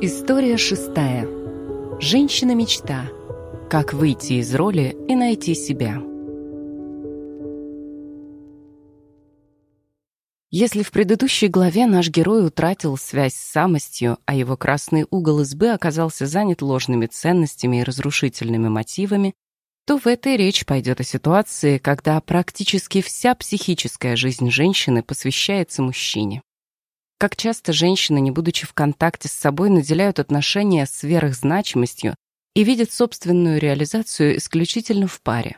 История шестая. Женщина-мечта. Как выйти из роли и найти себя. Если в предыдущей главе наш герой утратил связь с самостью, а его красный угол избы оказался занят ложными ценностями и разрушительными мотивами, то в этой речь пойдет о ситуации, когда практически вся психическая жизнь женщины посвящается мужчине. Как часто женщины, не будучи в контакте с собой, наделяют отношения сверхзначимостью и видят собственную реализацию исключительно в паре.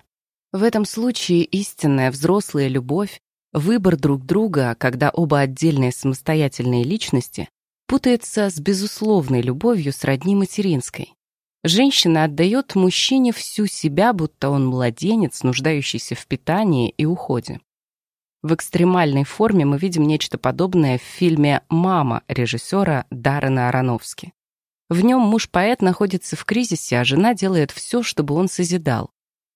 В этом случае истинная взрослая любовь, выбор друг друга, когда оба отдельные самостоятельные личности, путается с безусловной любовью сродни материнской. Женщина отдает мужчине всю себя, будто он младенец, нуждающийся в питании и уходе. В экстремальной форме мы видим нечто подобное в фильме «Мама» режиссера Даррена Аронофски. В нем муж-поэт находится в кризисе, а жена делает все, чтобы он созидал.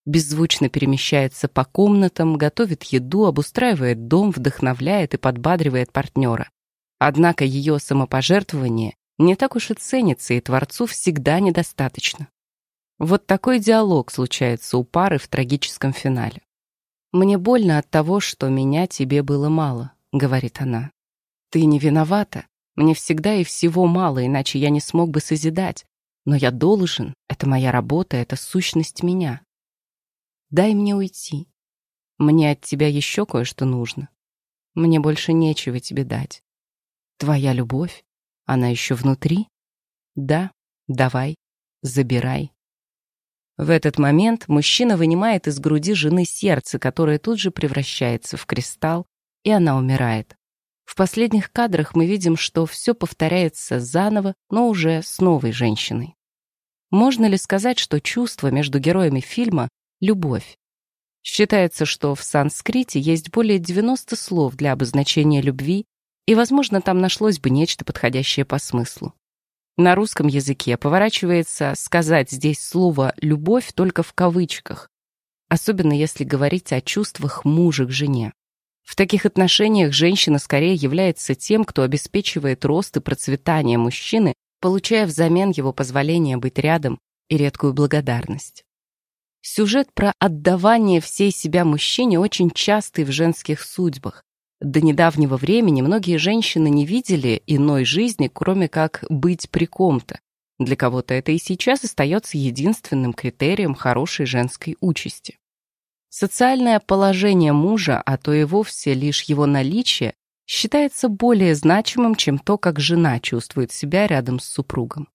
Беззвучно перемещается по комнатам, готовит еду, обустраивает дом, вдохновляет и подбадривает партнера. Однако ее самопожертвование не так уж и ценится, и Творцу всегда недостаточно. Вот такой диалог случается у пары в трагическом финале. «Мне больно от того, что меня тебе было мало», — говорит она. «Ты не виновата. Мне всегда и всего мало, иначе я не смог бы созидать. Но я должен, это моя работа, это сущность меня. Дай мне уйти. Мне от тебя еще кое-что нужно. Мне больше нечего тебе дать. Твоя любовь, она еще внутри? Да, давай, забирай. В этот момент мужчина вынимает из груди жены сердце, которое тут же превращается в кристалл, и она умирает. В последних кадрах мы видим, что все повторяется заново, но уже с новой женщиной. Можно ли сказать, что чувство между героями фильма — любовь? Считается, что в санскрите есть более 90 слов для обозначения любви, и, возможно, там нашлось бы нечто подходящее по смыслу. На русском языке поворачивается сказать здесь слово «любовь» только в кавычках, особенно если говорить о чувствах мужа к жене. В таких отношениях женщина скорее является тем, кто обеспечивает рост и процветание мужчины, получая взамен его позволение быть рядом и редкую благодарность. Сюжет про отдавание всей себя мужчине очень частый в женских судьбах, до недавнего времени многие женщины не видели иной жизни, кроме как быть при ком-то. Для кого-то это и сейчас остается единственным критерием хорошей женской участи. Социальное положение мужа, а то и вовсе лишь его наличие, считается более значимым, чем то, как жена чувствует себя рядом с супругом.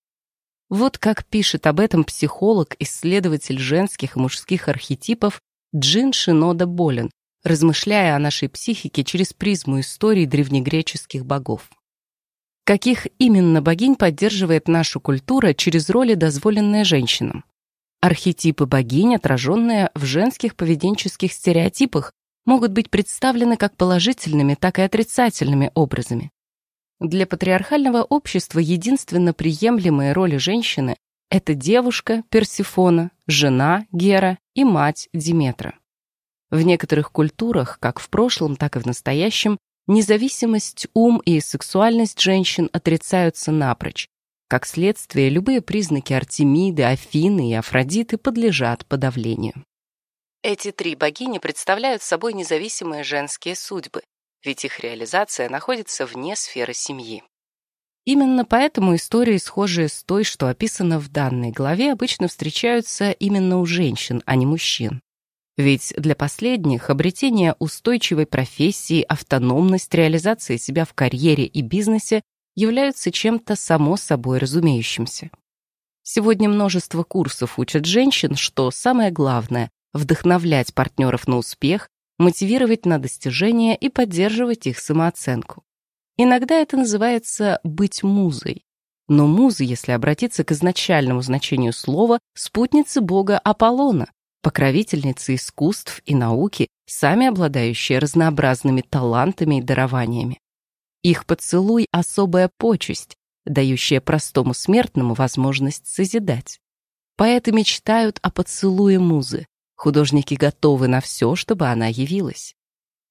Вот как пишет об этом психолог, исследователь женских и мужских архетипов Джин Шинода Болин размышляя о нашей психике через призму истории древнегреческих богов. Каких именно богинь поддерживает наша культура через роли, дозволенные женщинам? Архетипы богинь, отраженные в женских поведенческих стереотипах, могут быть представлены как положительными, так и отрицательными образами. Для патриархального общества единственно приемлемые роли женщины – это девушка Персифона, жена Гера и мать Диметра. В некоторых культурах, как в прошлом, так и в настоящем, независимость, ум и сексуальность женщин отрицаются напрочь. Как следствие, любые признаки Артемиды, Афины и Афродиты подлежат подавлению. Эти три богини представляют собой независимые женские судьбы, ведь их реализация находится вне сферы семьи. Именно поэтому истории, схожие с той, что описано в данной главе, обычно встречаются именно у женщин, а не мужчин. Ведь для последних обретение устойчивой профессии, автономность, реализация себя в карьере и бизнесе являются чем-то само собой разумеющимся. Сегодня множество курсов учат женщин, что самое главное – вдохновлять партнеров на успех, мотивировать на достижения и поддерживать их самооценку. Иногда это называется «быть музой». Но музы, если обратиться к изначальному значению слова, спутницы бога Аполлона, покровительницы искусств и науки, сами обладающие разнообразными талантами и дарованиями. Их поцелуй — особая почесть, дающая простому смертному возможность созидать. Поэты мечтают о поцелуе музы, художники готовы на все, чтобы она явилась.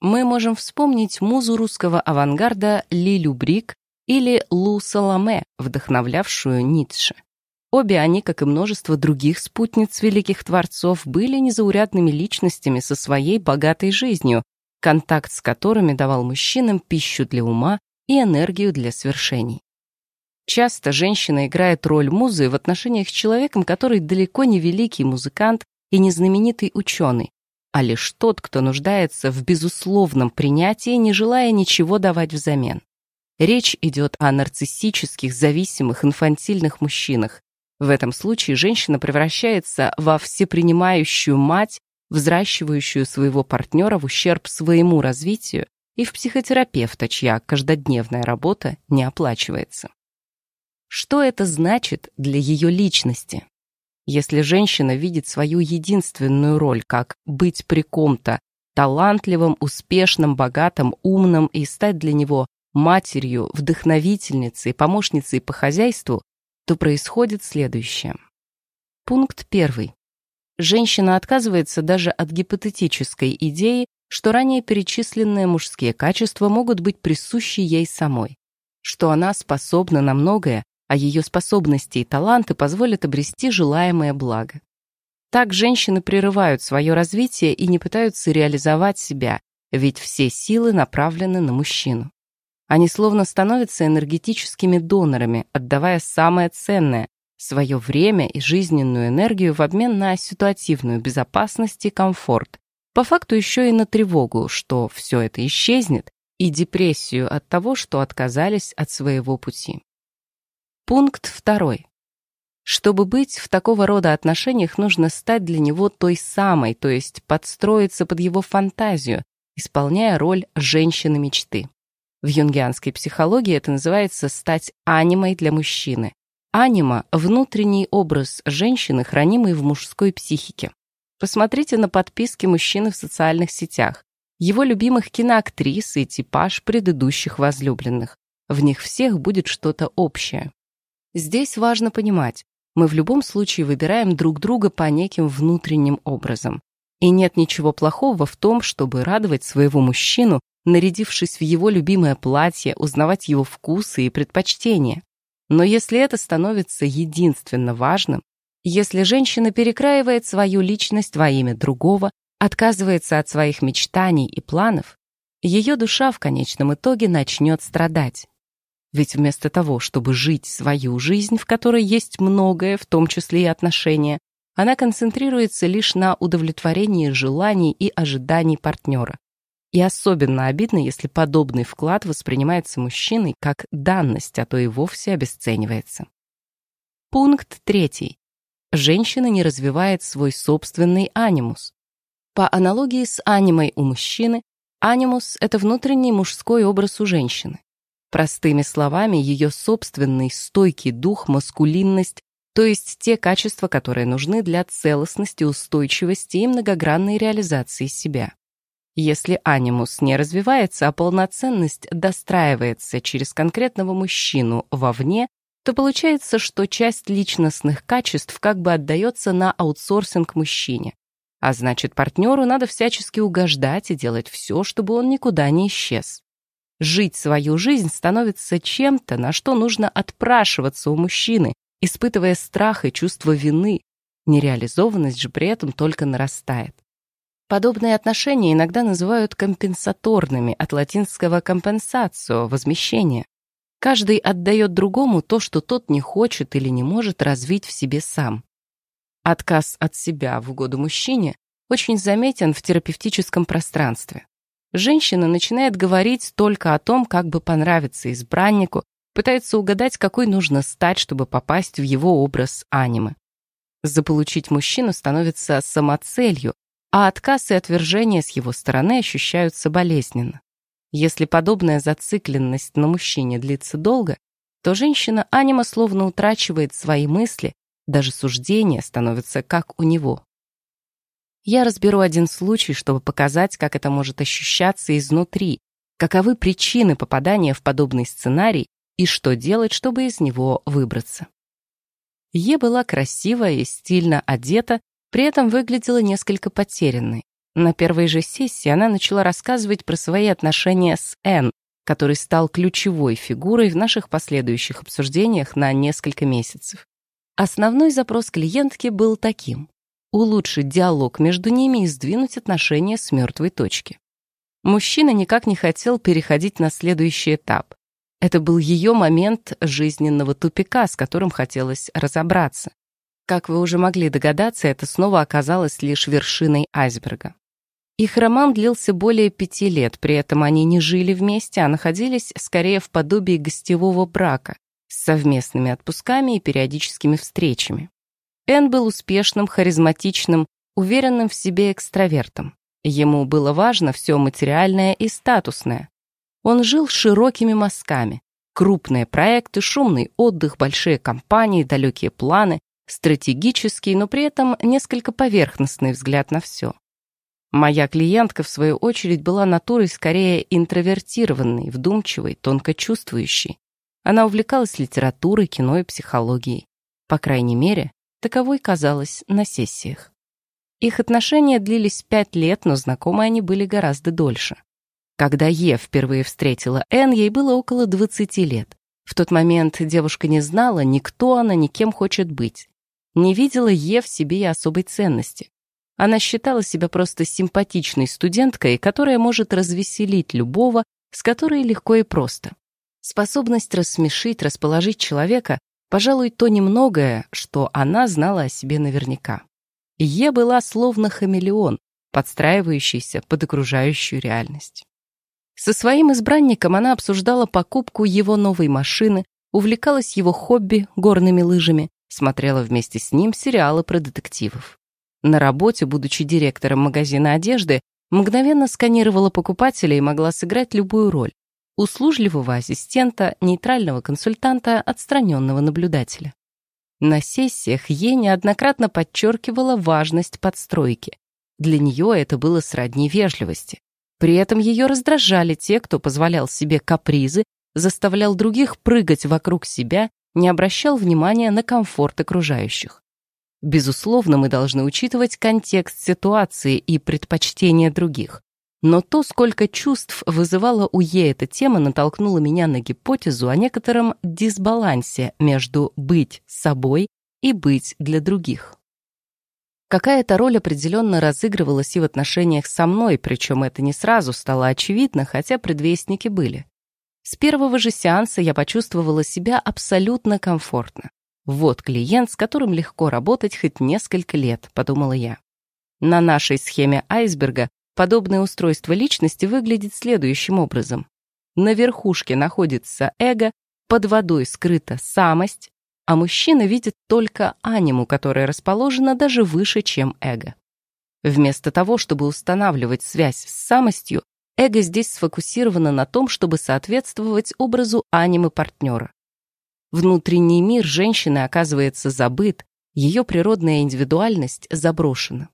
Мы можем вспомнить музу русского авангарда Лилю Брик или Лу Саламе, вдохновлявшую Ницше. Обе они, как и множество других спутниц великих творцов, были незаурядными личностями со своей богатой жизнью, контакт с которыми давал мужчинам пищу для ума и энергию для свершений. Часто женщина играет роль музы в отношениях с человеком, который далеко не великий музыкант и не знаменитый ученый, а лишь тот, кто нуждается в безусловном принятии, не желая ничего давать взамен. Речь идет о нарциссических, зависимых, инфантильных мужчинах. В этом случае женщина превращается во всепринимающую мать, взращивающую своего партнера в ущерб своему развитию и в психотерапевта, чья каждодневная работа не оплачивается. Что это значит для ее личности? Если женщина видит свою единственную роль как быть при ком-то талантливым, успешным, богатым, умным и стать для него матерью, вдохновительницей, помощницей по хозяйству, то происходит следующее. Пункт первый. Женщина отказывается даже от гипотетической идеи, что ранее перечисленные мужские качества могут быть присущи ей самой, что она способна на многое, а ее способности и таланты позволят обрести желаемое благо. Так женщины прерывают свое развитие и не пытаются реализовать себя, ведь все силы направлены на мужчину. Они словно становятся энергетическими донорами, отдавая самое ценное – свое время и жизненную энергию в обмен на ситуативную безопасность и комфорт, по факту еще и на тревогу, что все это исчезнет, и депрессию от того, что отказались от своего пути. Пункт второй. Чтобы быть в такого рода отношениях, нужно стать для него той самой, то есть подстроиться под его фантазию, исполняя роль женщины мечты. В юнгианской психологии это называется «стать анимой для мужчины». Анима – внутренний образ женщины, хранимый в мужской психике. Посмотрите на подписки мужчины в социальных сетях, его любимых киноактрис и типаж предыдущих возлюбленных. В них всех будет что-то общее. Здесь важно понимать, мы в любом случае выбираем друг друга по неким внутренним образом. И нет ничего плохого в том, чтобы радовать своего мужчину, нарядившись в его любимое платье, узнавать его вкусы и предпочтения. Но если это становится единственно важным, если женщина перекраивает свою личность во имя другого, отказывается от своих мечтаний и планов, ее душа в конечном итоге начнет страдать. Ведь вместо того, чтобы жить свою жизнь, в которой есть многое, в том числе и отношения, она концентрируется лишь на удовлетворении желаний и ожиданий партнера. И особенно обидно, если подобный вклад воспринимается мужчиной как данность, а то и вовсе обесценивается. Пункт третий. Женщина не развивает свой собственный анимус. По аналогии с анимой у мужчины, анимус — это внутренний мужской образ у женщины. Простыми словами, ее собственный стойкий дух, маскулинность, то есть те качества, которые нужны для целостности, устойчивости и многогранной реализации себя. Если анимус не развивается, а полноценность достраивается через конкретного мужчину вовне, то получается, что часть личностных качеств как бы отдается на аутсорсинг мужчине. А значит, партнеру надо всячески угождать и делать все, чтобы он никуда не исчез. Жить свою жизнь становится чем-то, на что нужно отпрашиваться у мужчины, испытывая страх и чувство вины. Нереализованность же при этом только нарастает. Подобные отношения иногда называют компенсаторными, от латинского «компенсацио» — возмещение. Каждый отдает другому то, что тот не хочет или не может развить в себе сам. Отказ от себя в угоду мужчине очень заметен в терапевтическом пространстве. Женщина начинает говорить только о том, как бы понравиться избраннику, пытается угадать, какой нужно стать, чтобы попасть в его образ анимы. Заполучить мужчину становится самоцелью, а отказ и отвержение с его стороны ощущаются болезненно. Если подобная зацикленность на мужчине длится долго, то женщина анима словно утрачивает свои мысли, даже суждения становятся как у него. Я разберу один случай, чтобы показать, как это может ощущаться изнутри, каковы причины попадания в подобный сценарий и что делать, чтобы из него выбраться. Е была красивая и стильно одета, при этом выглядела несколько потерянной. На первой же сессии она начала рассказывать про свои отношения с Н, который стал ключевой фигурой в наших последующих обсуждениях на несколько месяцев. Основной запрос клиентки был таким — улучшить диалог между ними и сдвинуть отношения с мертвой точки. Мужчина никак не хотел переходить на следующий этап. Это был ее момент жизненного тупика, с которым хотелось разобраться. Как вы уже могли догадаться, это снова оказалось лишь вершиной айсберга. Их роман длился более пяти лет, при этом они не жили вместе, а находились скорее в подобии гостевого брака с совместными отпусками и периодическими встречами. Энн был успешным, харизматичным, уверенным в себе экстравертом. Ему было важно все материальное и статусное. Он жил широкими мазками. Крупные проекты, шумный отдых, большие компании, далекие планы, стратегический, но при этом несколько поверхностный взгляд на все. Моя клиентка, в свою очередь, была натурой скорее интровертированной, вдумчивой, тонко чувствующей. Она увлекалась литературой, кино и психологией. По крайней мере, таковой казалось на сессиях. Их отношения длились пять лет, но знакомы они были гораздо дольше. Когда Е впервые встретила Н, ей было около 20 лет. В тот момент девушка не знала, ни кто она, ни кем хочет быть. Не видела Е в себе и особой ценности. Она считала себя просто симпатичной студенткой, которая может развеселить любого, с которой легко и просто. Способность рассмешить, расположить человека, пожалуй, то немногое, что она знала о себе наверняка. Е была словно хамелеон, подстраивающийся под окружающую реальность. Со своим избранником она обсуждала покупку его новой машины, увлекалась его хобби горными лыжами, смотрела вместе с ним сериалы про детективов. На работе, будучи директором магазина одежды, мгновенно сканировала покупателя и могла сыграть любую роль. Услужливого ассистента, нейтрального консультанта, отстраненного наблюдателя. На сессиях Е неоднократно подчеркивала важность подстройки. Для нее это было сродни вежливости. При этом ее раздражали те, кто позволял себе капризы, заставлял других прыгать вокруг себя, не обращал внимания на комфорт окружающих. Безусловно, мы должны учитывать контекст ситуации и предпочтения других. Но то, сколько чувств вызывала у Е эта тема, натолкнуло меня на гипотезу о некотором дисбалансе между быть собой и быть для других. Какая-то роль определенно разыгрывалась и в отношениях со мной, причем это не сразу стало очевидно, хотя предвестники были. С первого же сеанса я почувствовала себя абсолютно комфортно. Вот клиент, с которым легко работать хоть несколько лет, подумала я. На нашей схеме айсберга подобное устройство личности выглядит следующим образом. На верхушке находится эго, под водой скрыта самость, а мужчина видит только аниму, которая расположена даже выше, чем эго. Вместо того, чтобы устанавливать связь с самостью, эго здесь сфокусировано на том, чтобы соответствовать образу анимы партнера. Внутренний мир женщины оказывается забыт, ее природная индивидуальность заброшена.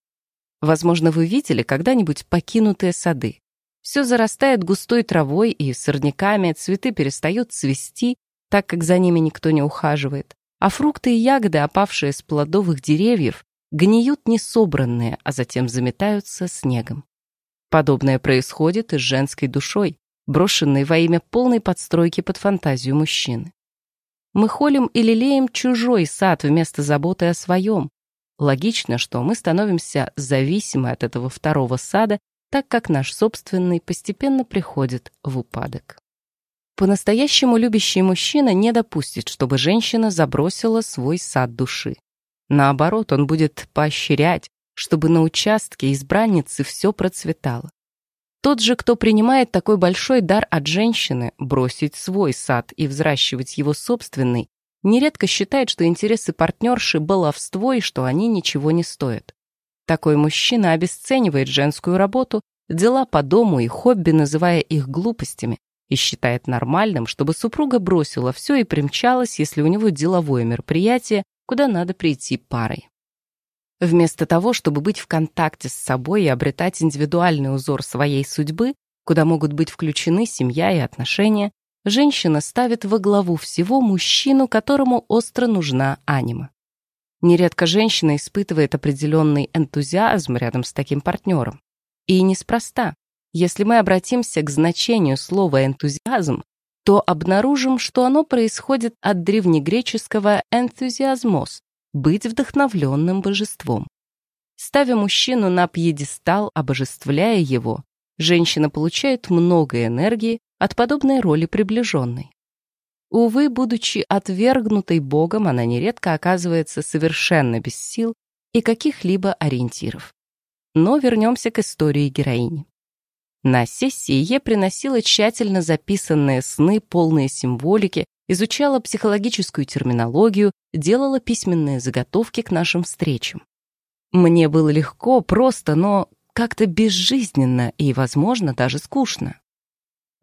Возможно, вы видели когда-нибудь покинутые сады. Все зарастает густой травой и сорняками, цветы перестают цвести, так как за ними никто не ухаживает, а фрукты и ягоды, опавшие с плодовых деревьев, гниют несобранные, а затем заметаются снегом. Подобное происходит и с женской душой, брошенной во имя полной подстройки под фантазию мужчины. Мы холим и лелеем чужой сад вместо заботы о своем. Логично, что мы становимся зависимы от этого второго сада, так как наш собственный постепенно приходит в упадок. По-настоящему любящий мужчина не допустит, чтобы женщина забросила свой сад души. Наоборот, он будет поощрять, чтобы на участке избранницы все процветало. Тот же, кто принимает такой большой дар от женщины, бросить свой сад и взращивать его собственный, нередко считает, что интересы партнерши – баловство и что они ничего не стоят. Такой мужчина обесценивает женскую работу, дела по дому и хобби, называя их глупостями, и считает нормальным, чтобы супруга бросила все и примчалась, если у него деловое мероприятие, куда надо прийти парой. Вместо того, чтобы быть в контакте с собой и обретать индивидуальный узор своей судьбы, куда могут быть включены семья и отношения, женщина ставит во главу всего мужчину, которому остро нужна анима. Нередко женщина испытывает определенный энтузиазм рядом с таким партнером. И неспроста. Если мы обратимся к значению слова «энтузиазм», то обнаружим, что оно происходит от древнегреческого «энтузиазмос» — быть вдохновленным божеством. Ставя мужчину на пьедестал, обожествляя его, женщина получает много энергии от подобной роли приближенной. Увы, будучи отвергнутой Богом, она нередко оказывается совершенно без сил и каких-либо ориентиров. Но вернемся к истории героини. На сессии я приносила тщательно записанные сны, полные символики, изучала психологическую терминологию, делала письменные заготовки к нашим встречам. Мне было легко, просто, но как-то безжизненно и, возможно, даже скучно.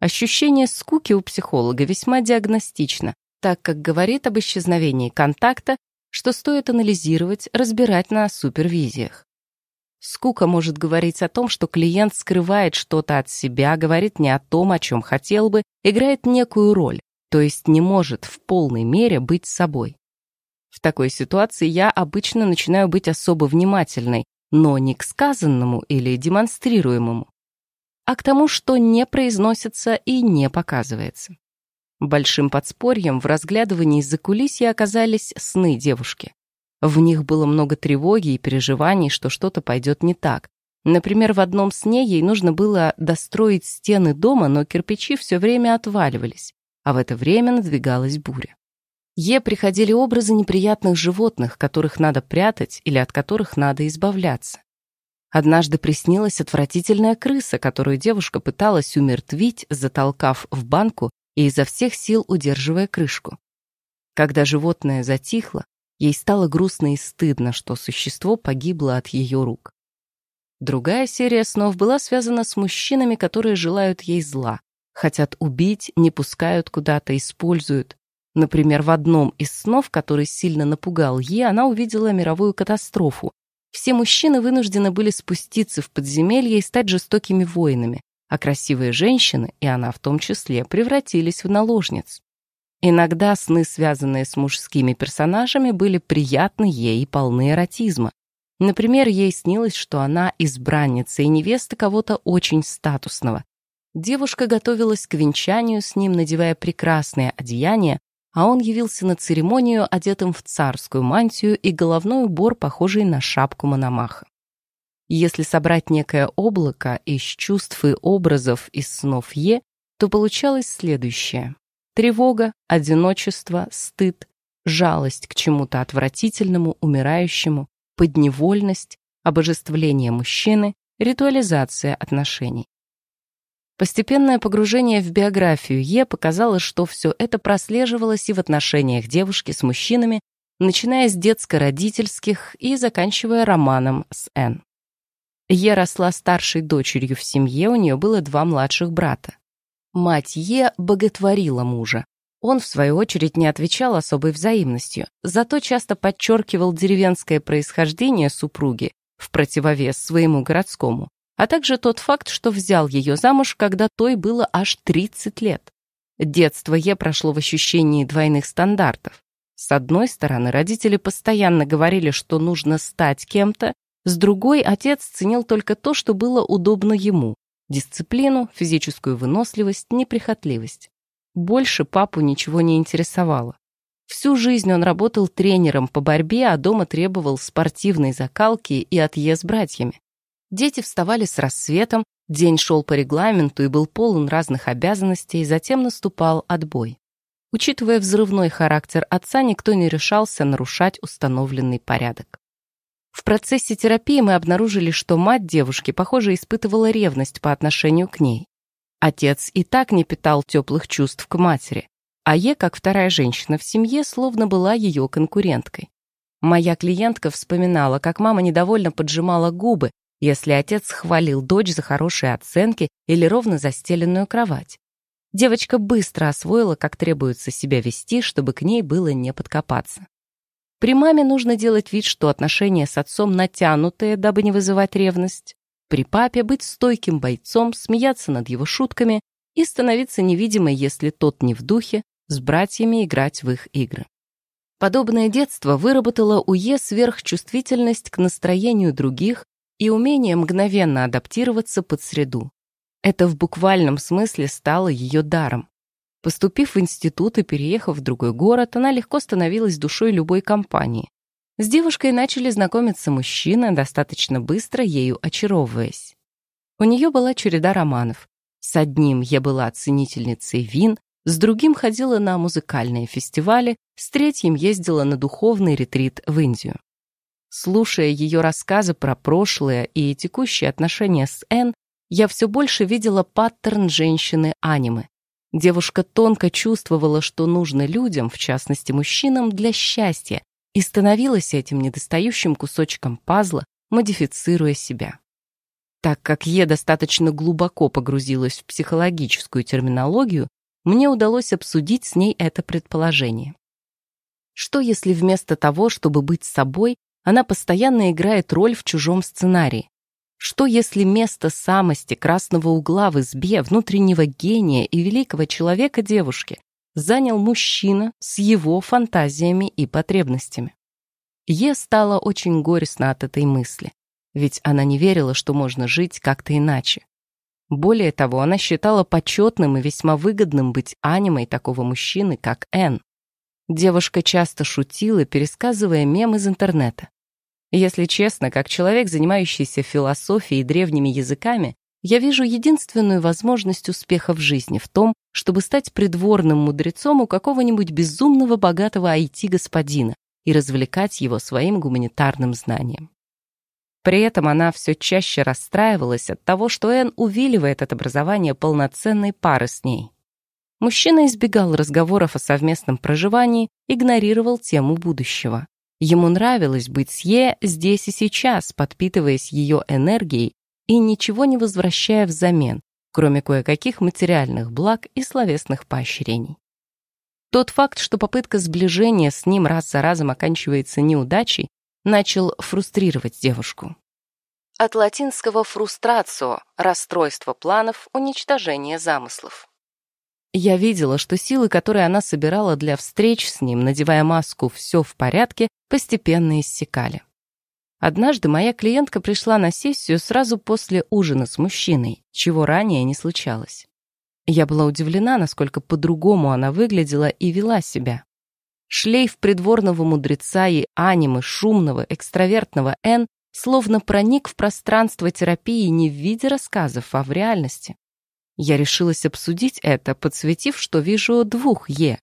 Ощущение скуки у психолога весьма диагностично, так как говорит об исчезновении контакта, что стоит анализировать, разбирать на супервизиях. Скука может говорить о том, что клиент скрывает что-то от себя, говорит не о том, о чем хотел бы, играет некую роль, то есть не может в полной мере быть собой. В такой ситуации я обычно начинаю быть особо внимательной, но не к сказанному или демонстрируемому, а к тому, что не произносится и не показывается. Большим подспорьем в разглядывании за кулисья оказались сны девушки. В них было много тревоги и переживаний, что что-то пойдет не так. Например, в одном сне ей нужно было достроить стены дома, но кирпичи все время отваливались, а в это время надвигалась буря. Е приходили образы неприятных животных, которых надо прятать или от которых надо избавляться. Однажды приснилась отвратительная крыса, которую девушка пыталась умертвить, затолкав в банку и изо всех сил удерживая крышку. Когда животное затихло, Ей стало грустно и стыдно, что существо погибло от ее рук. Другая серия снов была связана с мужчинами, которые желают ей зла, хотят убить, не пускают куда-то, используют. Например, в одном из снов, который сильно напугал Е, она увидела мировую катастрофу. Все мужчины вынуждены были спуститься в подземелье и стать жестокими воинами, а красивые женщины, и она в том числе, превратились в наложниц. Иногда сны, связанные с мужскими персонажами, были приятны ей и полны эротизма. Например, ей снилось, что она избранница и невеста кого-то очень статусного. Девушка готовилась к венчанию с ним, надевая прекрасное одеяние, а он явился на церемонию, одетым в царскую мантию и головной убор, похожий на шапку Мономаха. Если собрать некое облако из чувств и образов из снов Е, то получалось следующее. Тревога, одиночество, стыд, жалость к чему-то отвратительному, умирающему, подневольность, обожествление мужчины, ритуализация отношений. Постепенное погружение в биографию Е показало, что все это прослеживалось и в отношениях девушки с мужчинами, начиная с детско-родительских и заканчивая романом с Н. Е росла старшей дочерью в семье, у нее было два младших брата. Мать Е боготворила мужа. Он, в свою очередь, не отвечал особой взаимностью, зато часто подчеркивал деревенское происхождение супруги в противовес своему городскому, а также тот факт, что взял ее замуж, когда той было аж 30 лет. Детство Е прошло в ощущении двойных стандартов. С одной стороны, родители постоянно говорили, что нужно стать кем-то, с другой, отец ценил только то, что было удобно ему, Дисциплину, физическую выносливость, неприхотливость. Больше папу ничего не интересовало. Всю жизнь он работал тренером по борьбе, а дома требовал спортивной закалки и отъезд с братьями. Дети вставали с рассветом, день шел по регламенту и был полон разных обязанностей, затем наступал отбой. Учитывая взрывной характер отца, никто не решался нарушать установленный порядок. В процессе терапии мы обнаружили, что мать девушки, похоже, испытывала ревность по отношению к ней. Отец и так не питал теплых чувств к матери, а Е, как вторая женщина в семье, словно была ее конкуренткой. Моя клиентка вспоминала, как мама недовольно поджимала губы, если отец хвалил дочь за хорошие оценки или ровно застеленную кровать. Девочка быстро освоила, как требуется себя вести, чтобы к ней было не подкопаться. При маме нужно делать вид, что отношения с отцом натянутые, дабы не вызывать ревность. При папе быть стойким бойцом, смеяться над его шутками и становиться невидимой, если тот не в духе, с братьями играть в их игры. Подобное детство выработало у Е сверхчувствительность к настроению других и умение мгновенно адаптироваться под среду. Это в буквальном смысле стало ее даром. Поступив в институт и переехав в другой город, она легко становилась душой любой компании. С девушкой начали знакомиться мужчины, достаточно быстро ею очаровываясь. У нее была череда романов. С одним я была ценительницей вин, с другим ходила на музыкальные фестивали, с третьим ездила на духовный ретрит в Индию. Слушая ее рассказы про прошлое и текущие отношения с Энн, я все больше видела паттерн женщины-анимы. Девушка тонко чувствовала, что нужно людям, в частности мужчинам, для счастья, и становилась этим недостающим кусочком пазла, модифицируя себя. Так как я достаточно глубоко погрузилась в психологическую терминологию, мне удалось обсудить с ней это предположение. Что если вместо того, чтобы быть собой, она постоянно играет роль в чужом сценарии? Что если место самости, красного угла в избе, внутреннего гения и великого человека девушки занял мужчина с его фантазиями и потребностями? Е стало очень горестно от этой мысли, ведь она не верила, что можно жить как-то иначе. Более того, она считала почетным и весьма выгодным быть анимой такого мужчины, как Энн. Девушка часто шутила, пересказывая мем из интернета. Если честно, как человек, занимающийся философией и древними языками, я вижу единственную возможность успеха в жизни в том, чтобы стать придворным мудрецом у какого-нибудь безумного богатого IT-господина и развлекать его своим гуманитарным знанием. При этом она все чаще расстраивалась от того, что Энн увиливает от образования полноценной пары с ней. Мужчина избегал разговоров о совместном проживании, игнорировал тему будущего. Ему нравилось быть с Е здесь и сейчас, подпитываясь ее энергией и ничего не возвращая взамен, кроме кое-каких материальных благ и словесных поощрений. Тот факт, что попытка сближения с ним раз за разом оканчивается неудачей, начал фрустрировать девушку. От латинского «фрустрацио» — расстройство планов, уничтожение замыслов. Я видела, что силы, которые она собирала для встреч с ним, надевая маску «все в порядке», постепенно иссякали. Однажды моя клиентка пришла на сессию сразу после ужина с мужчиной, чего ранее не случалось. Я была удивлена, насколько по-другому она выглядела и вела себя. Шлейф придворного мудреца и анимы шумного, экстравертного Н словно проник в пространство терапии не в виде рассказов, а в реальности. Я решилась обсудить это, подсветив, что вижу двух «е».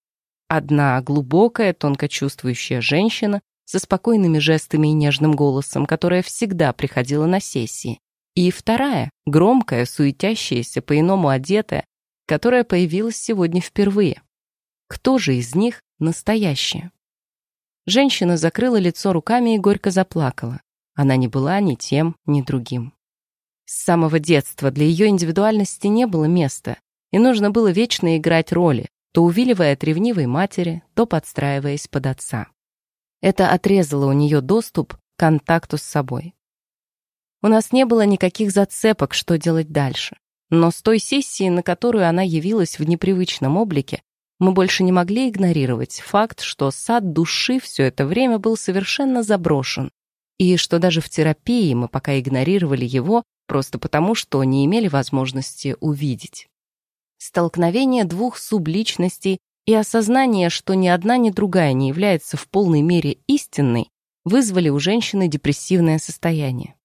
Одна глубокая, тонко чувствующая женщина со спокойными жестами и нежным голосом, которая всегда приходила на сессии. И вторая, громкая, суетящаяся, по-иному одетая, которая появилась сегодня впервые. Кто же из них настоящая? Женщина закрыла лицо руками и горько заплакала. Она не была ни тем, ни другим. С самого детства для ее индивидуальности не было места, и нужно было вечно играть роли, то увиливая от ревнивой матери, то подстраиваясь под отца. Это отрезало у нее доступ к контакту с собой. У нас не было никаких зацепок, что делать дальше. Но с той сессии, на которую она явилась в непривычном облике, мы больше не могли игнорировать факт, что сад души все это время был совершенно заброшен, и что даже в терапии мы пока игнорировали его, просто потому, что не имели возможности увидеть. Столкновение двух субличностей и осознание, что ни одна, ни другая не является в полной мере истинной, вызвали у женщины депрессивное состояние.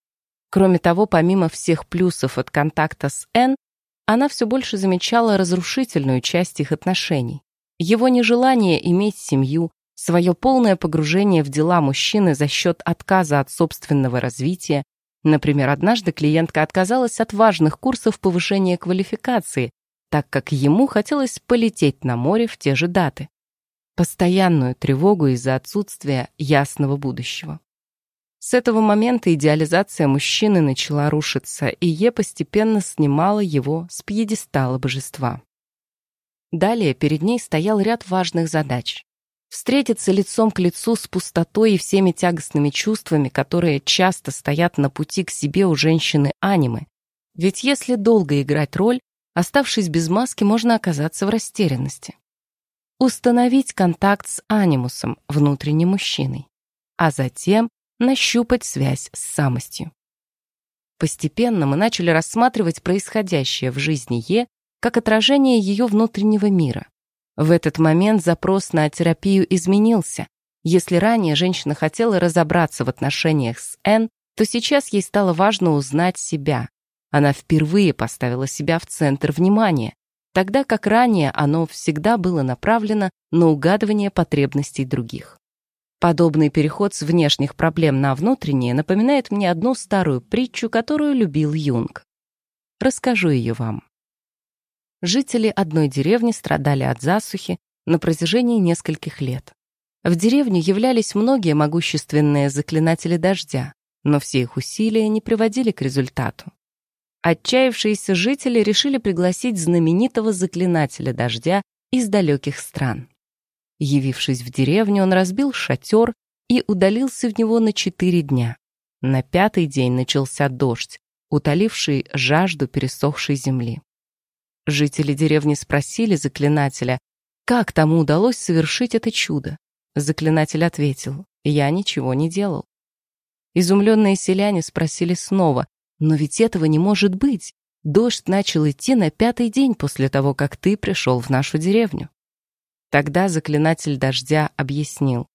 Кроме того, помимо всех плюсов от контакта с Н, она все больше замечала разрушительную часть их отношений. Его нежелание иметь семью, свое полное погружение в дела мужчины за счет отказа от собственного развития, Например, однажды клиентка отказалась от важных курсов повышения квалификации, так как ему хотелось полететь на море в те же даты. Постоянную тревогу из-за отсутствия ясного будущего. С этого момента идеализация мужчины начала рушиться, и Е постепенно снимала его с пьедестала божества. Далее перед ней стоял ряд важных задач встретиться лицом к лицу с пустотой и всеми тягостными чувствами, которые часто стоят на пути к себе у женщины-анимы. Ведь если долго играть роль, оставшись без маски, можно оказаться в растерянности. Установить контакт с анимусом, внутренним мужчиной, а затем нащупать связь с самостью. Постепенно мы начали рассматривать происходящее в жизни Е как отражение ее внутреннего мира. В этот момент запрос на терапию изменился. Если ранее женщина хотела разобраться в отношениях с Н, то сейчас ей стало важно узнать себя. Она впервые поставила себя в центр внимания, тогда как ранее оно всегда было направлено на угадывание потребностей других. Подобный переход с внешних проблем на внутренние напоминает мне одну старую притчу, которую любил Юнг. Расскажу ее вам. Жители одной деревни страдали от засухи на протяжении нескольких лет. В деревню являлись многие могущественные заклинатели дождя, но все их усилия не приводили к результату. Отчаявшиеся жители решили пригласить знаменитого заклинателя дождя из далеких стран. Явившись в деревню, он разбил шатер и удалился в него на четыре дня. На пятый день начался дождь, утоливший жажду пересохшей земли. Жители деревни спросили заклинателя, как тому удалось совершить это чудо. Заклинатель ответил, я ничего не делал. Изумленные селяне спросили снова, но ведь этого не может быть. Дождь начал идти на пятый день после того, как ты пришел в нашу деревню. Тогда заклинатель дождя объяснил.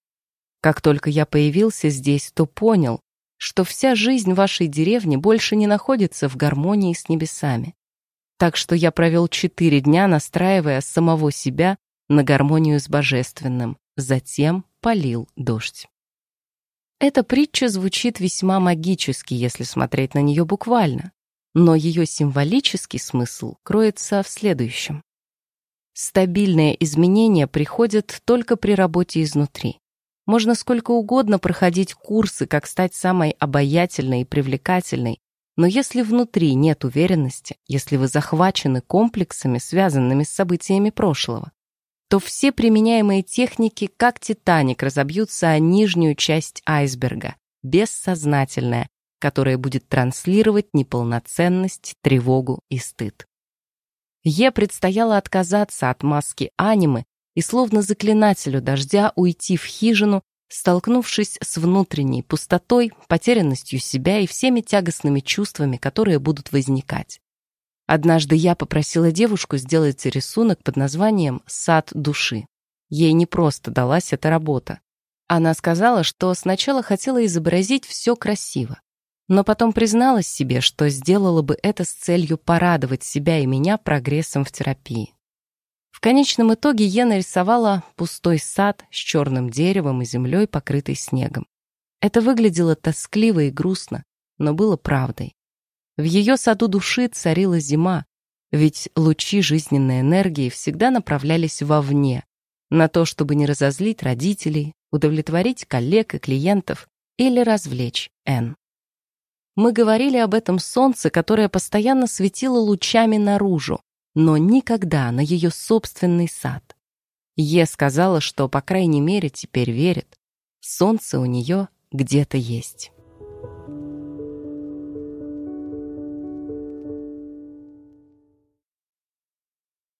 Как только я появился здесь, то понял, что вся жизнь вашей деревни больше не находится в гармонии с небесами. Так что я провел четыре дня, настраивая самого себя на гармонию с божественным, затем полил дождь. Эта притча звучит весьма магически, если смотреть на нее буквально, но ее символический смысл кроется в следующем. Стабильные изменения приходят только при работе изнутри. Можно сколько угодно проходить курсы, как стать самой обаятельной и привлекательной, но если внутри нет уверенности, если вы захвачены комплексами, связанными с событиями прошлого, то все применяемые техники, как Титаник, разобьются о нижнюю часть айсберга, бессознательная, которая будет транслировать неполноценность, тревогу и стыд. Е предстояло отказаться от маски анимы и словно заклинателю дождя уйти в хижину, столкнувшись с внутренней пустотой, потерянностью себя и всеми тягостными чувствами, которые будут возникать. Однажды я попросила девушку сделать рисунок под названием «Сад души». Ей не просто далась эта работа. Она сказала, что сначала хотела изобразить все красиво, но потом призналась себе, что сделала бы это с целью порадовать себя и меня прогрессом в терапии. В конечном итоге я нарисовала пустой сад с черным деревом и землей, покрытой снегом. Это выглядело тоскливо и грустно, но было правдой. В ее саду души царила зима, ведь лучи жизненной энергии всегда направлялись вовне, на то, чтобы не разозлить родителей, удовлетворить коллег и клиентов или развлечь Н. Мы говорили об этом солнце, которое постоянно светило лучами наружу, но никогда на ее собственный сад. Е сказала, что, по крайней мере, теперь верит. Солнце у нее где-то есть.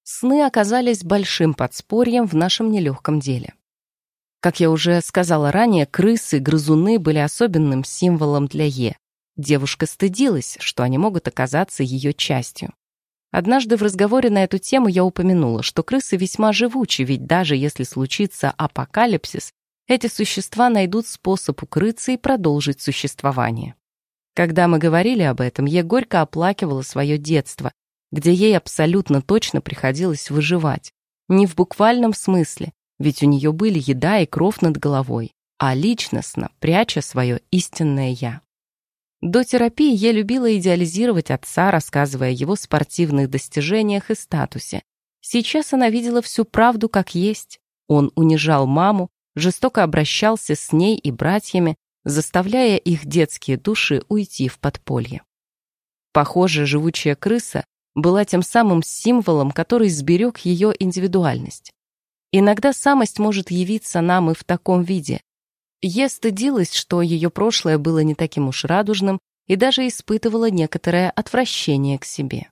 Сны оказались большим подспорьем в нашем нелегком деле. Как я уже сказала ранее, крысы, грызуны были особенным символом для Е. Девушка стыдилась, что они могут оказаться ее частью. Однажды в разговоре на эту тему я упомянула, что крысы весьма живучи, ведь даже если случится апокалипсис, эти существа найдут способ укрыться и продолжить существование. Когда мы говорили об этом, я горько оплакивала свое детство, где ей абсолютно точно приходилось выживать. Не в буквальном смысле, ведь у нее были еда и кров над головой, а личностно, пряча свое истинное «я». До терапии я любила идеализировать отца, рассказывая о его спортивных достижениях и статусе. Сейчас она видела всю правду как есть. Он унижал маму, жестоко обращался с ней и братьями, заставляя их детские души уйти в подполье. Похоже, живучая крыса была тем самым символом, который сберег ее индивидуальность. Иногда самость может явиться нам и в таком виде, Е стыдилась, что ее прошлое было не таким уж радужным и даже испытывала некоторое отвращение к себе.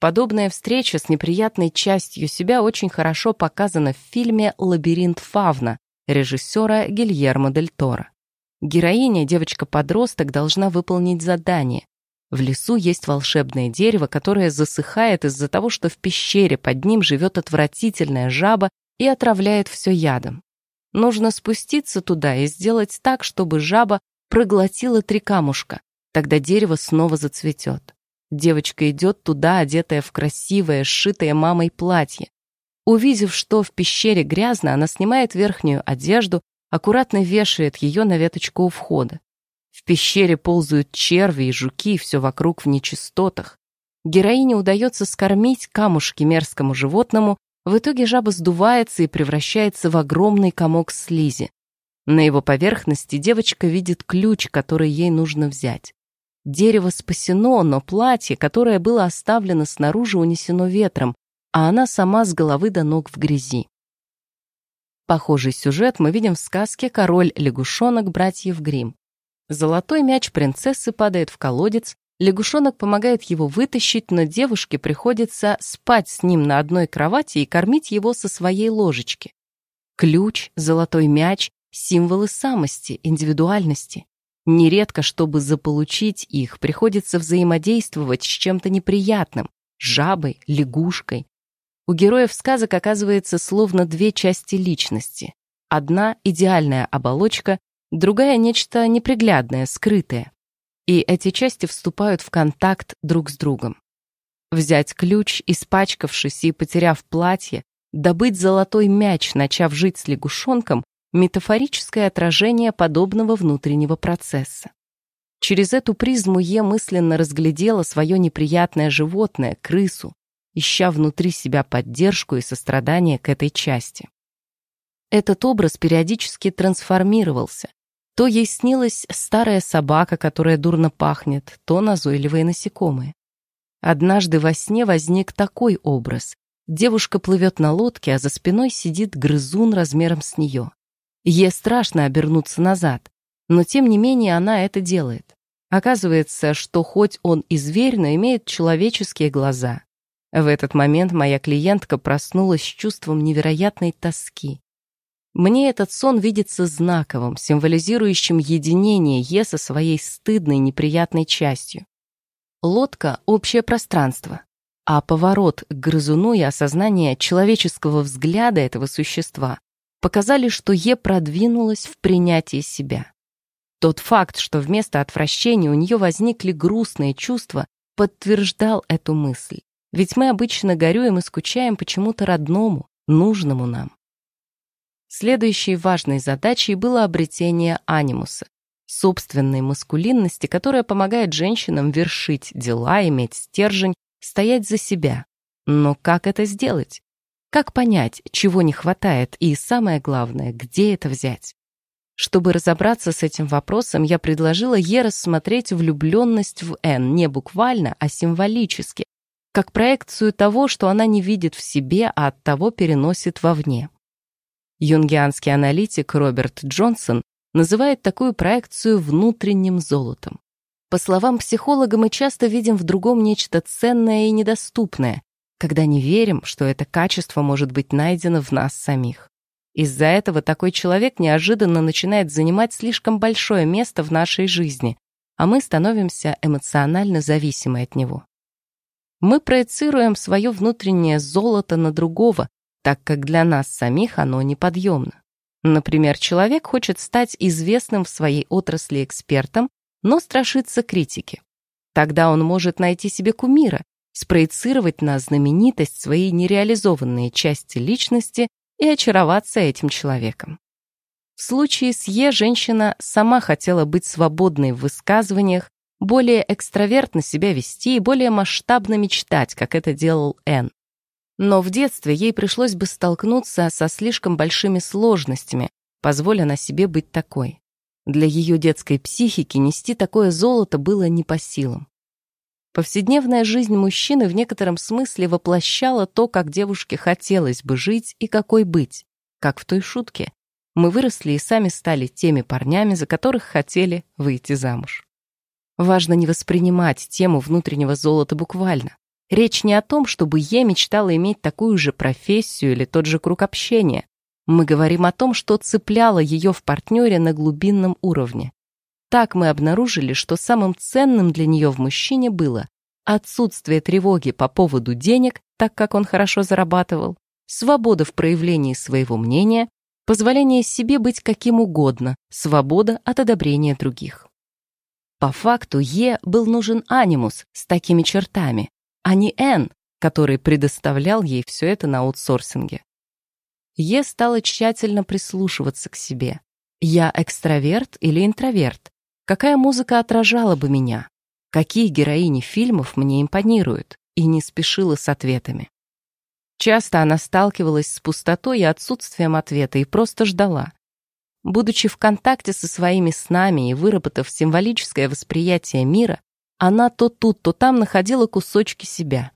Подобная встреча с неприятной частью себя очень хорошо показана в фильме «Лабиринт Фавна» режиссера Гильермо Дель Торо. Героиня, девочка-подросток, должна выполнить задание В лесу есть волшебное дерево, которое засыхает из-за того, что в пещере под ним живет отвратительная жаба и отравляет все ядом. Нужно спуститься туда и сделать так, чтобы жаба проглотила три камушка. Тогда дерево снова зацветет. Девочка идет туда, одетая в красивое, сшитое мамой платье. Увидев, что в пещере грязно, она снимает верхнюю одежду, аккуратно вешает ее на веточку у входа. В пещере ползают черви и жуки, все вокруг в нечистотах. Героине удается скормить камушки мерзкому животному, в итоге жаба сдувается и превращается в огромный комок слизи. На его поверхности девочка видит ключ, который ей нужно взять. Дерево спасено, но платье, которое было оставлено снаружи, унесено ветром, а она сама с головы до ног в грязи. Похожий сюжет мы видим в сказке «Король-лягушонок» братьев Гримм. Золотой мяч принцессы падает в колодец, лягушонок помогает его вытащить, но девушке приходится спать с ним на одной кровати и кормить его со своей ложечки. Ключ, золотой мяч — символы самости, индивидуальности. Нередко, чтобы заполучить их, приходится взаимодействовать с чем-то неприятным — жабой, лягушкой. У героев сказок оказывается словно две части личности. Одна — идеальная оболочка, другая — нечто неприглядное, скрытое. И эти части вступают в контакт друг с другом. Взять ключ, испачкавшись и потеряв платье, добыть золотой мяч, начав жить с лягушонком, метафорическое отражение подобного внутреннего процесса. Через эту призму я мысленно разглядела свое неприятное животное, крысу, ища внутри себя поддержку и сострадание к этой части. Этот образ периодически трансформировался, то ей снилась старая собака, которая дурно пахнет, то назойливые насекомые. Однажды во сне возник такой образ. Девушка плывет на лодке, а за спиной сидит грызун размером с нее. Ей страшно обернуться назад, но тем не менее она это делает. Оказывается, что хоть он и зверь, но имеет человеческие глаза. В этот момент моя клиентка проснулась с чувством невероятной тоски. Мне этот сон видится знаковым, символизирующим единение Е со своей стыдной, неприятной частью. Лодка — общее пространство, а поворот к грызуну и осознание человеческого взгляда этого существа показали, что Е продвинулась в принятии себя. Тот факт, что вместо отвращения у нее возникли грустные чувства, подтверждал эту мысль. Ведь мы обычно горюем и скучаем почему-то родному, нужному нам. Следующей важной задачей было обретение анимуса, собственной маскулинности, которая помогает женщинам вершить дела, иметь стержень, стоять за себя. Но как это сделать? Как понять, чего не хватает и, самое главное, где это взять? Чтобы разобраться с этим вопросом, я предложила Е рассмотреть влюбленность в Н не буквально, а символически, как проекцию того, что она не видит в себе, а от того переносит вовне. Юнгианский аналитик Роберт Джонсон называет такую проекцию внутренним золотом. По словам психолога, мы часто видим в другом нечто ценное и недоступное, когда не верим, что это качество может быть найдено в нас самих. Из-за этого такой человек неожиданно начинает занимать слишком большое место в нашей жизни, а мы становимся эмоционально зависимы от него. Мы проецируем свое внутреннее золото на другого, так как для нас самих оно неподъемно. Например, человек хочет стать известным в своей отрасли экспертом, но страшится критики. Тогда он может найти себе кумира, спроецировать на знаменитость свои нереализованные части личности и очароваться этим человеком. В случае с Е женщина сама хотела быть свободной в высказываниях, более экстравертно себя вести и более масштабно мечтать, как это делал Н. Но в детстве ей пришлось бы столкнуться со слишком большими сложностями, позволя на себе быть такой. Для ее детской психики нести такое золото было не по силам. Повседневная жизнь мужчины в некотором смысле воплощала то, как девушке хотелось бы жить и какой быть, как в той шутке. Мы выросли и сами стали теми парнями, за которых хотели выйти замуж. Важно не воспринимать тему внутреннего золота буквально. Речь не о том, чтобы я мечтала иметь такую же профессию или тот же круг общения. Мы говорим о том, что цепляло ее в партнере на глубинном уровне. Так мы обнаружили, что самым ценным для нее в мужчине было отсутствие тревоги по поводу денег, так как он хорошо зарабатывал, свобода в проявлении своего мнения, позволение себе быть каким угодно, свобода от одобрения других. По факту Е был нужен анимус с такими чертами, а не Н, который предоставлял ей все это на аутсорсинге. Е стала тщательно прислушиваться к себе. Я экстраверт или интроверт? Какая музыка отражала бы меня? Какие героини фильмов мне импонируют? И не спешила с ответами. Часто она сталкивалась с пустотой и отсутствием ответа и просто ждала. Будучи в контакте со своими снами и выработав символическое восприятие мира, она то тут, то там находила кусочки себя.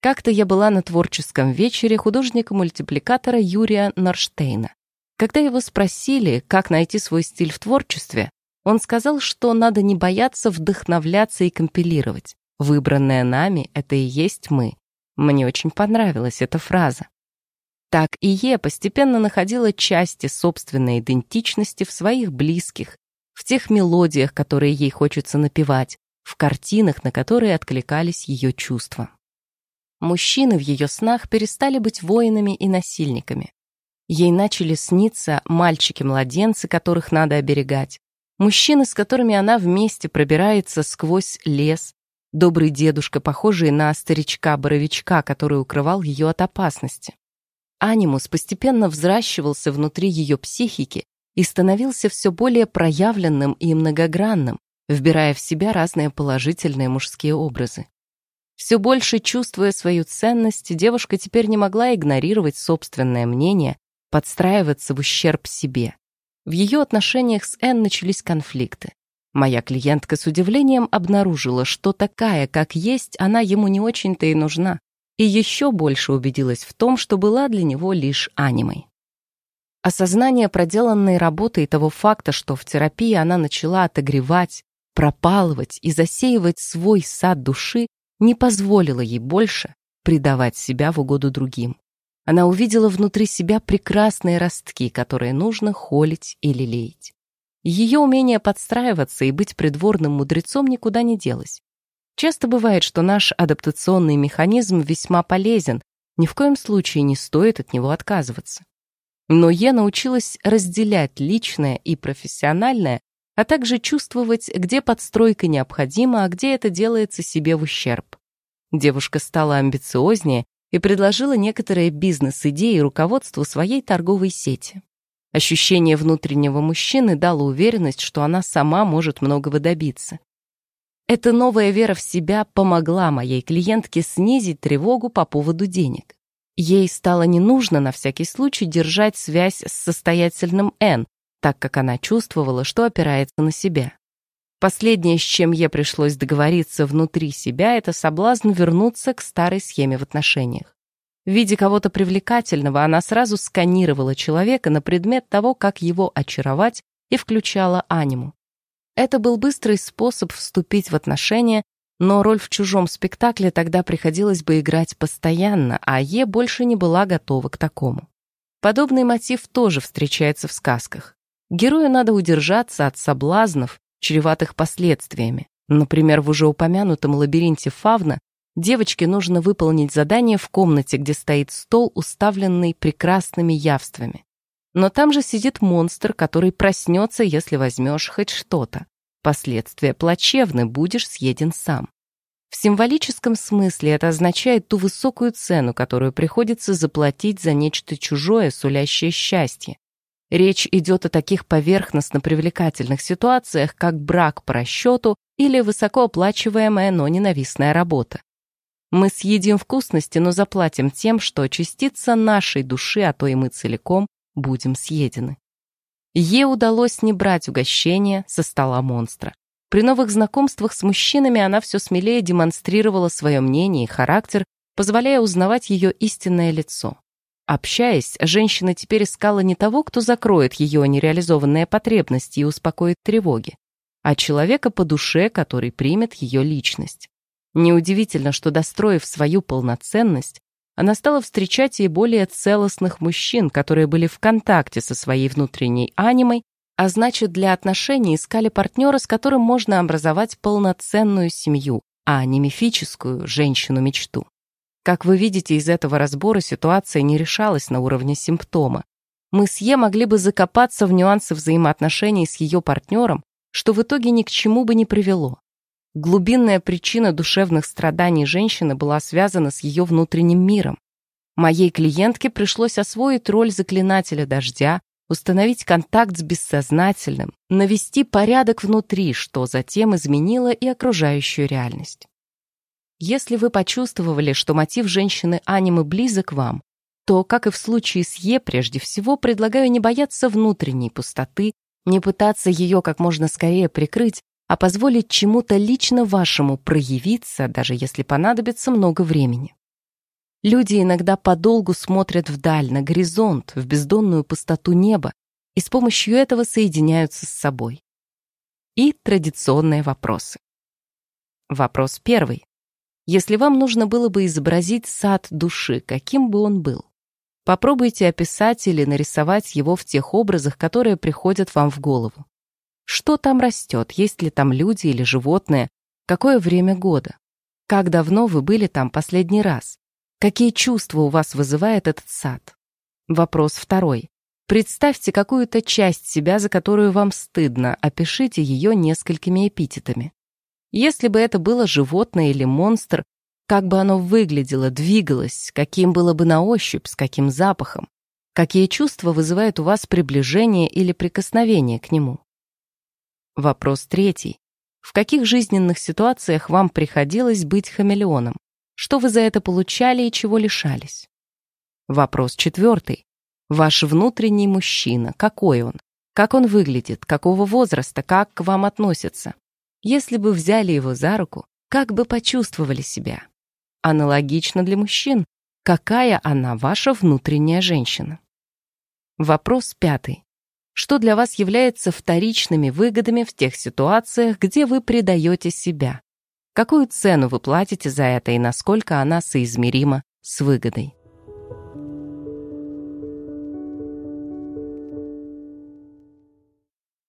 Как-то я была на творческом вечере художника-мультипликатора Юрия Норштейна. Когда его спросили, как найти свой стиль в творчестве, он сказал, что надо не бояться вдохновляться и компилировать. Выбранное нами — это и есть мы. Мне очень понравилась эта фраза. Так и Е постепенно находила части собственной идентичности в своих близких, в тех мелодиях, которые ей хочется напевать, в картинах, на которые откликались ее чувства. Мужчины в ее снах перестали быть воинами и насильниками. Ей начали сниться мальчики-младенцы, которых надо оберегать, мужчины, с которыми она вместе пробирается сквозь лес, добрый дедушка, похожий на старичка-боровичка, который укрывал ее от опасности. Анимус постепенно взращивался внутри ее психики и становился все более проявленным и многогранным, вбирая в себя разные положительные мужские образы. Все больше чувствуя свою ценность, девушка теперь не могла игнорировать собственное мнение, подстраиваться в ущерб себе. В ее отношениях с Энн начались конфликты. Моя клиентка с удивлением обнаружила, что такая, как есть, она ему не очень-то и нужна, и еще больше убедилась в том, что была для него лишь анимой. Осознание проделанной работы и того факта, что в терапии она начала отогревать, пропалывать и засеивать свой сад души, не позволило ей больше предавать себя в угоду другим. Она увидела внутри себя прекрасные ростки, которые нужно холить и лелеять. Ее умение подстраиваться и быть придворным мудрецом никуда не делось. Часто бывает, что наш адаптационный механизм весьма полезен, ни в коем случае не стоит от него отказываться. Но я научилась разделять личное и профессиональное а также чувствовать, где подстройка необходима, а где это делается себе в ущерб. Девушка стала амбициознее и предложила некоторые бизнес-идеи руководству своей торговой сети. Ощущение внутреннего мужчины дало уверенность, что она сама может многого добиться. Эта новая вера в себя помогла моей клиентке снизить тревогу по поводу денег. Ей стало не нужно на всякий случай держать связь с состоятельным Н, так как она чувствовала, что опирается на себя. Последнее, с чем ей пришлось договориться внутри себя, это соблазн вернуться к старой схеме в отношениях. В виде кого-то привлекательного она сразу сканировала человека на предмет того, как его очаровать, и включала аниму. Это был быстрый способ вступить в отношения, но роль в чужом спектакле тогда приходилось бы играть постоянно, а Е больше не была готова к такому. Подобный мотив тоже встречается в сказках. Герою надо удержаться от соблазнов, чреватых последствиями. Например, в уже упомянутом лабиринте Фавна девочке нужно выполнить задание в комнате, где стоит стол, уставленный прекрасными явствами. Но там же сидит монстр, который проснется, если возьмешь хоть что-то. Последствия плачевны, будешь съеден сам. В символическом смысле это означает ту высокую цену, которую приходится заплатить за нечто чужое, сулящее счастье. Речь идет о таких поверхностно привлекательных ситуациях, как брак по расчету или высокооплачиваемая, но ненавистная работа. Мы съедим вкусности, но заплатим тем, что частица нашей души, а то и мы целиком, будем съедены. Ей удалось не брать угощения со стола монстра. При новых знакомствах с мужчинами она все смелее демонстрировала свое мнение и характер, позволяя узнавать ее истинное лицо. Общаясь, женщина теперь искала не того, кто закроет ее нереализованные потребности и успокоит тревоги, а человека по душе, который примет ее личность. Неудивительно, что, достроив свою полноценность, она стала встречать и более целостных мужчин, которые были в контакте со своей внутренней анимой, а значит, для отношений искали партнера, с которым можно образовать полноценную семью, а не мифическую женщину-мечту. Как вы видите из этого разбора, ситуация не решалась на уровне симптома. Мы с Е могли бы закопаться в нюансы взаимоотношений с ее партнером, что в итоге ни к чему бы не привело. Глубинная причина душевных страданий женщины была связана с ее внутренним миром. Моей клиентке пришлось освоить роль заклинателя дождя, установить контакт с бессознательным, навести порядок внутри, что затем изменило и окружающую реальность. Если вы почувствовали, что мотив женщины анимы близок вам, то, как и в случае с Е, прежде всего, предлагаю не бояться внутренней пустоты, не пытаться ее как можно скорее прикрыть, а позволить чему-то лично вашему проявиться, даже если понадобится много времени. Люди иногда подолгу смотрят вдаль, на горизонт, в бездонную пустоту неба, и с помощью этого соединяются с собой. И традиционные вопросы. Вопрос первый. Если вам нужно было бы изобразить сад души, каким бы он был? Попробуйте описать или нарисовать его в тех образах, которые приходят вам в голову. Что там растет, есть ли там люди или животные, какое время года? Как давно вы были там последний раз? Какие чувства у вас вызывает этот сад? Вопрос второй. Представьте какую-то часть себя, за которую вам стыдно, опишите ее несколькими эпитетами. Если бы это было животное или монстр, как бы оно выглядело, двигалось, каким было бы на ощупь, с каким запахом, какие чувства вызывают у вас приближение или прикосновение к нему. Вопрос третий. В каких жизненных ситуациях вам приходилось быть хамелеоном? Что вы за это получали и чего лишались? Вопрос четвертый. Ваш внутренний мужчина, какой он? Как он выглядит? Какого возраста? Как к вам относится? Если бы взяли его за руку, как бы почувствовали себя? Аналогично для мужчин. Какая она ваша внутренняя женщина? Вопрос пятый. Что для вас является вторичными выгодами в тех ситуациях, где вы предаете себя? Какую цену вы платите за это и насколько она соизмерима с выгодой?